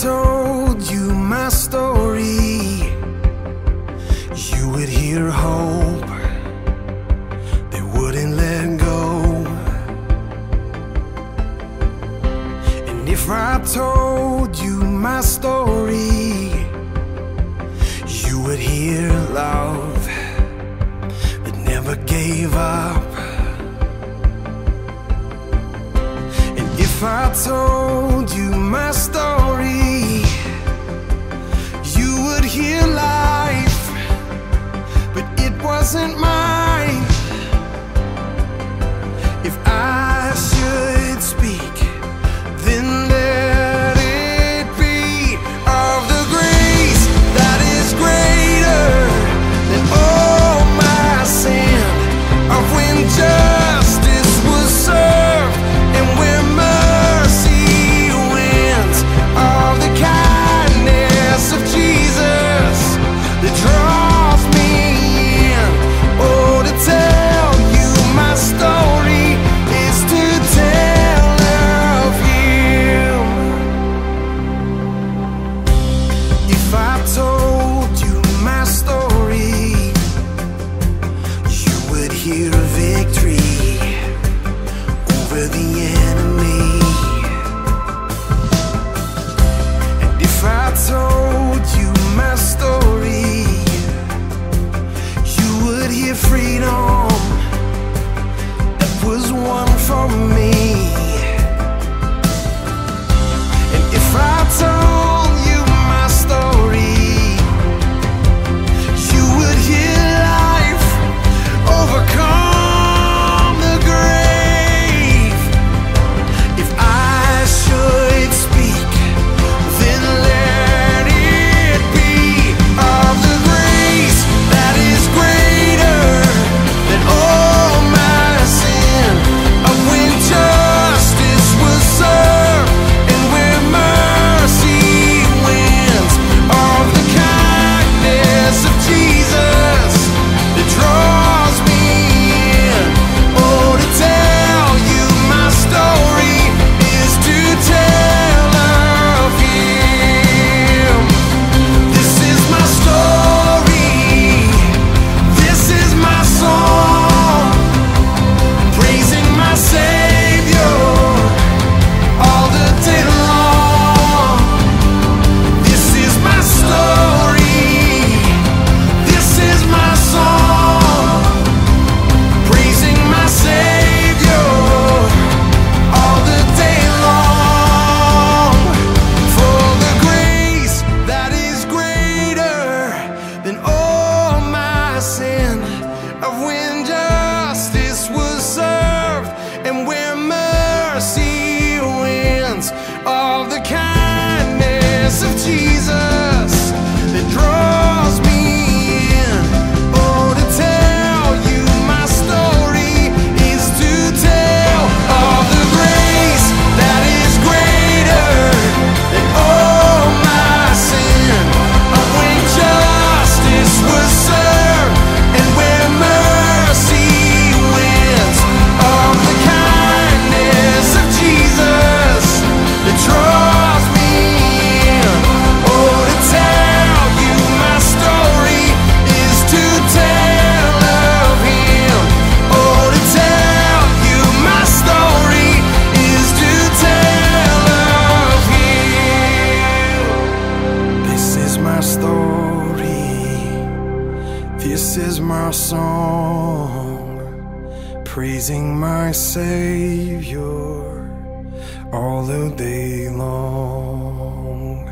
told you my story, you would hear hope. that wouldn't let go. And if I told you my story, you would hear love that never gave up. And if I told you my story, fear This is my song, praising my Savior all the day long.